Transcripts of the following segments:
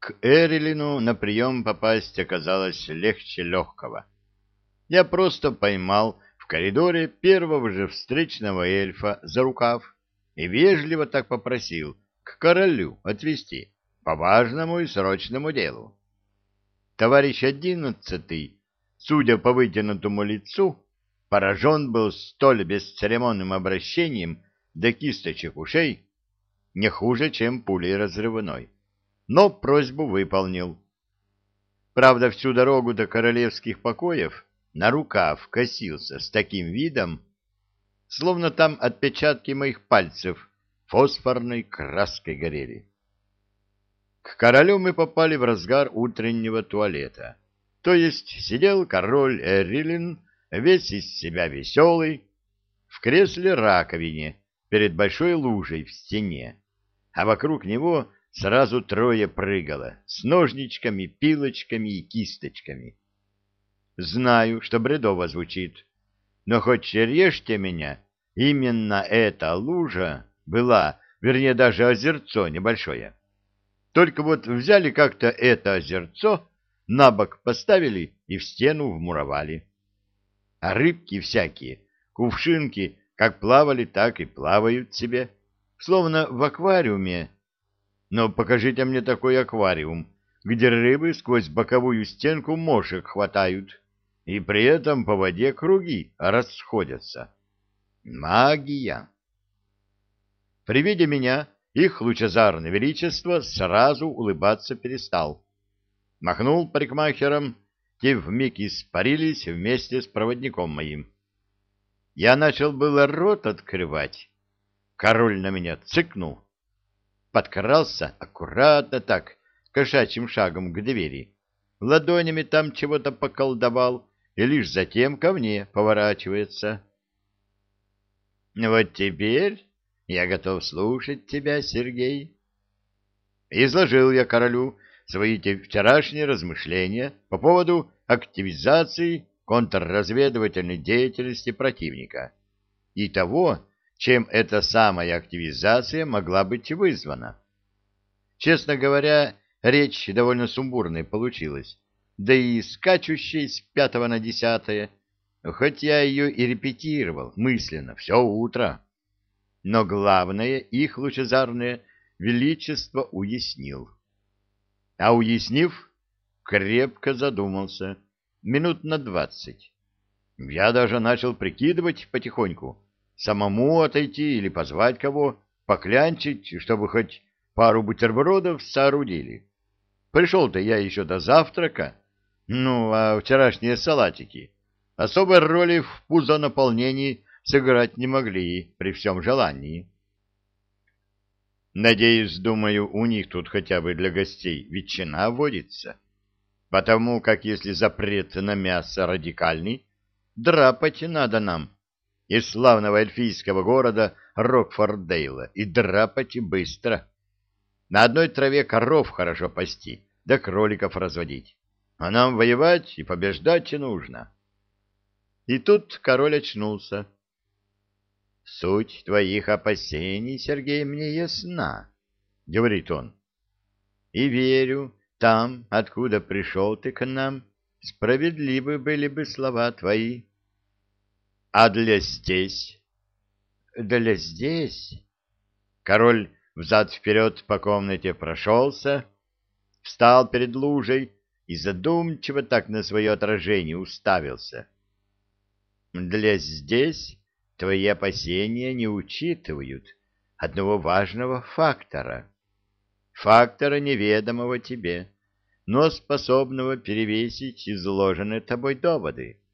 К Эрилину на прием попасть оказалось легче легкого. Я просто поймал в коридоре первого же встречного эльфа за рукав и вежливо так попросил к королю отвезти по важному и срочному делу. Товарищ одиннадцатый, судя по вытянутому лицу, поражен был столь бесцеремонным обращением до кисточек ушей, не хуже, чем пулей разрывной. Но просьбу выполнил. Правда, всю дорогу до королевских покоев на рукав косился с таким видом, словно там отпечатки моих пальцев фосфорной краской горели. К королю мы попали в разгар утреннего туалета. То есть сидел король Эрилин, весь из себя веселый, в кресле раковине перед большой лужей в стене, а вокруг него сразу трое прыгало с ножничками, пилочками и кисточками. Знаю, что бредово звучит, но хоть режьте меня, именно эта лужа была, вернее, даже озерцо небольшое. Только вот взяли как-то это озерцо, на бок поставили и в стену вмуровали. А рыбки всякие, кувшинки, как плавали, так и плавают себе, словно в аквариуме. Но покажите мне такой аквариум, где рыбы сквозь боковую стенку мошек хватают и при этом по воде круги расходятся. Магия! При виде меня их лучезарное величество сразу улыбаться перестал. Махнул парикмахером, те вмиг испарились вместе с проводником моим. Я начал было рот открывать. Король на меня цыкнул. Подкрался аккуратно так, кошачьим шагом к двери. Ладонями там чего-то поколдовал и лишь затем ко мне поворачивается. Вот теперь я готов слушать тебя, Сергей. Изложил я королю свои вчерашние размышления по поводу активизации контрразведывательной деятельности противника и того, чем эта самая активизация могла быть вызвана. Честно говоря, речь довольно сумбурной получилась, да и скачущей с пятого на десятое, хоть я ее и репетировал мысленно все утро. Но главное, их лучезарное величество уяснил. А уяснив, крепко задумался, минут на двадцать. Я даже начал прикидывать потихоньку, самому отойти или позвать кого, поклянчить, чтобы хоть пару бутербродов соорудили. Пришел-то я еще до завтрака, ну, а вчерашние салатики особой роли в пузонаполнении сыграть не могли при всем желании. Надеюсь, думаю, у них тут хотя бы для гостей ветчина водится, потому как если запрет на мясо радикальный, драпать надо нам из славного эльфийского города Рокфордейла, и драпать быстро. На одной траве коров хорошо пасти, да кроликов разводить а нам воевать и побеждать и нужно. И тут король очнулся. — Суть твоих опасений, Сергей, мне ясна, — говорит он. — И верю, там, откуда пришел ты к нам, справедливы были бы слова твои. — А для здесь? — Для здесь? Король взад-вперед по комнате прошелся, встал перед лужей, и задумчиво так на свое отражение уставился. Для здесь твои опасения не учитывают одного важного фактора. Фактора, неведомого тебе, но способного перевесить изложенные тобой доводы. —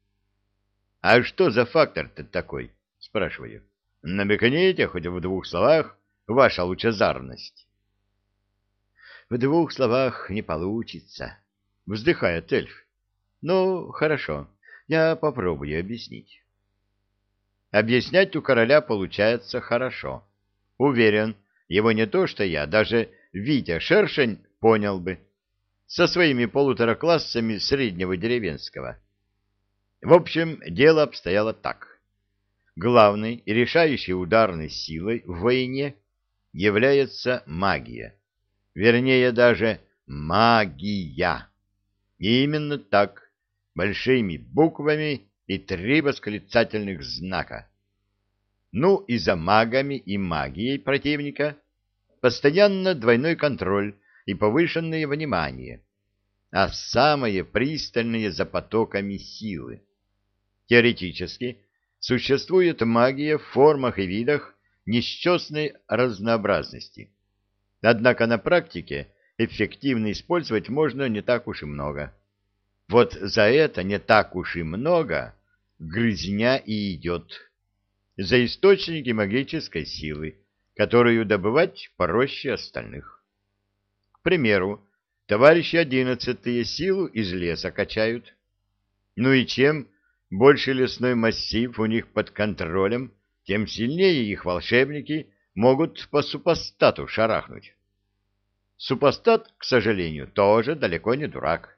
А что за фактор-то такой? — спрашиваю. — Намекните хоть в двух словах ваша лучезарность. — В двух словах не получится, — вздыхает эльф. «Ну, хорошо, я попробую объяснить». Объяснять у короля получается хорошо. Уверен, его не то что я, даже Витя Шершень понял бы. Со своими полутораклассами среднего деревенского. В общем, дело обстояло так. Главной и решающей ударной силой в войне является магия. Вернее, даже магия. Именно так, большими буквами и три восклицательных знака. Ну и за магами и магией противника постоянно двойной контроль и повышенное внимание, а самое пристальное за потоками силы. Теоретически существует магия в формах и видах несчастной разнообразности. Однако на практике эффективно использовать можно не так уж и много. Вот за это не так уж и много грызня и идет. За источники магической силы, которую добывать проще остальных. К примеру, товарищи одиннадцатые силу из леса качают. Ну и чем больше лесной массив у них под контролем, тем сильнее их волшебники могут по супостату шарахнуть. Супостат, к сожалению, тоже далеко не дурак.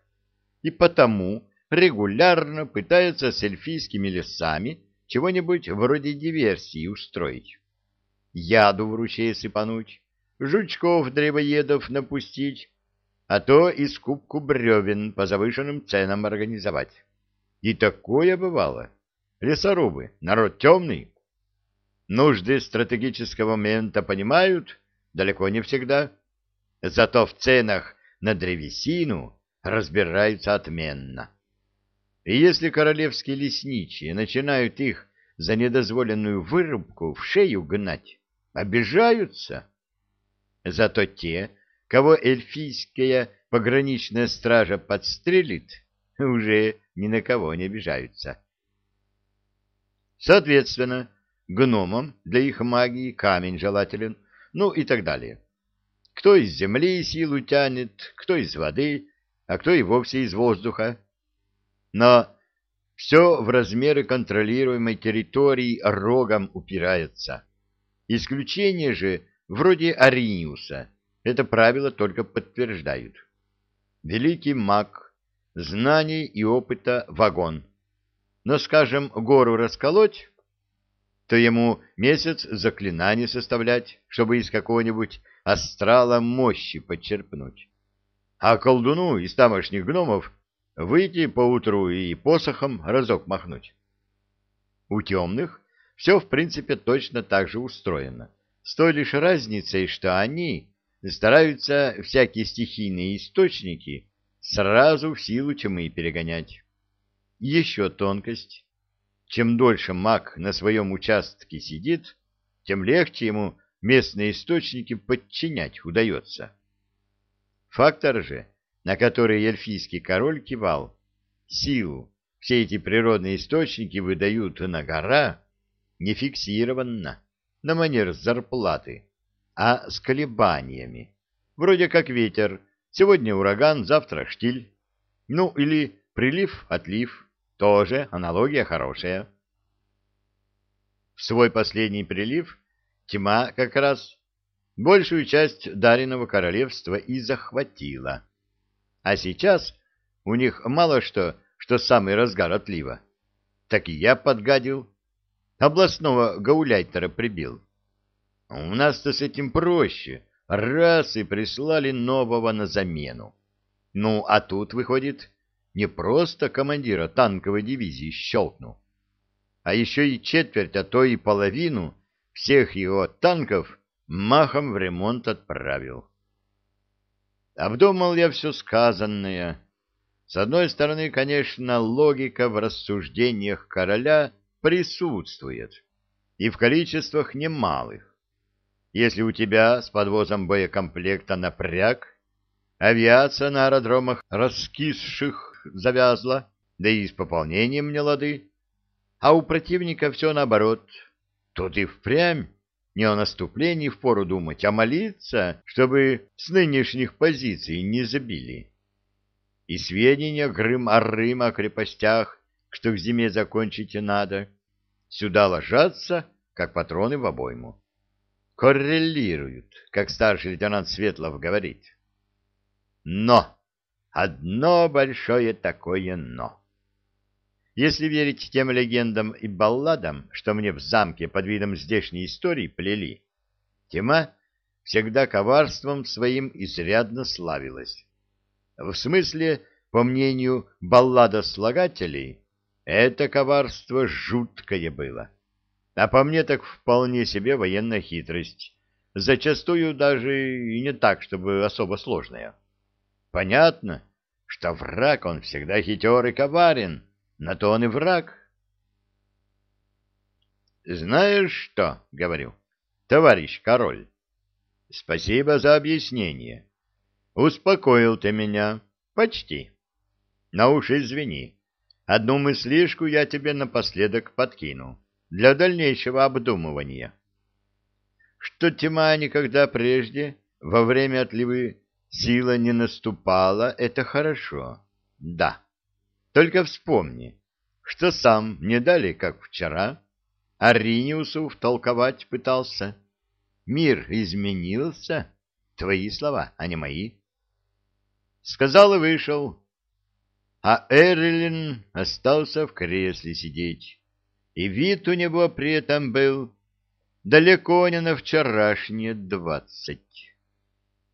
И потому регулярно пытается с эльфийскими лесами чего-нибудь вроде диверсии устроить. Яду в ручей сыпануть, жучков-древоедов напустить, а то и скупку бревен по завышенным ценам организовать. И такое бывало. Лесорубы, народ темный. Нужды стратегического момента понимают далеко не всегда. Зато в ценах на древесину разбираются отменно. И если королевские лесничие начинают их за недозволенную вырубку в шею гнать, обижаются. Зато те, кого эльфийская пограничная стража подстрелит, уже ни на кого не обижаются. Соответственно, гномам для их магии камень желателен, ну и так далее. Кто из земли силу тянет, кто из воды, а кто и вовсе из воздуха. Но все в размеры контролируемой территории рогом упирается. Исключение же, вроде Ариниуса, это правило только подтверждают. Великий маг, знаний и опыта вагон. Но, скажем, гору расколоть, то ему месяц заклинаний составлять, чтобы из какого-нибудь астрала мощи подчерпнуть. А колдуну из тамошних гномов выйти поутру и посохом разок махнуть. У темных все, в принципе, точно так же устроено, с той лишь разницей, что они стараются всякие стихийные источники сразу в силу тьмы перегонять. Еще тонкость. Чем дольше маг на своем участке сидит, тем легче ему местные источники подчинять удается. Фактор же, на который эльфийский король кивал, силу все эти природные источники выдают на гора, не фиксированно, на манер зарплаты, а с колебаниями. Вроде как ветер, сегодня ураган, завтра штиль. Ну или прилив-отлив, тоже аналогия хорошая. В свой последний прилив Тьма как раз большую часть Дариного королевства и захватила. А сейчас у них мало что, что самый разгар отлива. Так и я подгадил. Областного гауляйтера прибил. У нас-то с этим проще. Раз и прислали нового на замену. Ну, а тут, выходит, не просто командира танковой дивизии щелкнул, а еще и четверть, а то и половину всех его танков махом в ремонт отправил. Обдумал я все сказанное. С одной стороны, конечно, логика в рассуждениях короля присутствует, и в количествах немалых. Если у тебя с подвозом боекомплекта напряг, авиация на аэродромах раскисших завязла, да и с пополнением не лады, а у противника все наоборот — Тут и впрямь не о наступлении впору думать, а молиться, чтобы с нынешних позиций не забили. И сведения грым-арым о крепостях, что к зиме закончить надо, сюда ложатся, как патроны в обойму. Коррелируют, как старший лейтенант Светлов говорит. Но! Одно большое такое «но». Если верить тем легендам и балладам, что мне в замке под видом здешней истории плели, тьма всегда коварством своим изрядно славилась. В смысле, по мнению балладослагателей, это коварство жуткое было. А по мне так вполне себе военная хитрость, зачастую даже и не так, чтобы особо сложная. Понятно, что враг он всегда хитер и коварен, на то он и враг. «Знаешь что?» — говорю. «Товарищ король, спасибо за объяснение. Успокоил ты меня. Почти. На уж извини. Одну мыслишку я тебе напоследок подкину для дальнейшего обдумывания. Что тьма никогда прежде, во время отливы, сила не наступала, это хорошо. Да. Только вспомни, что сам не дали, как вчера, Ариниусу втолковать пытался. Мир изменился. Твои слова, а не мои. Сказал и вышел. А Эрлин остался в кресле сидеть. И вид у него при этом был далеко не на вчерашние двадцать.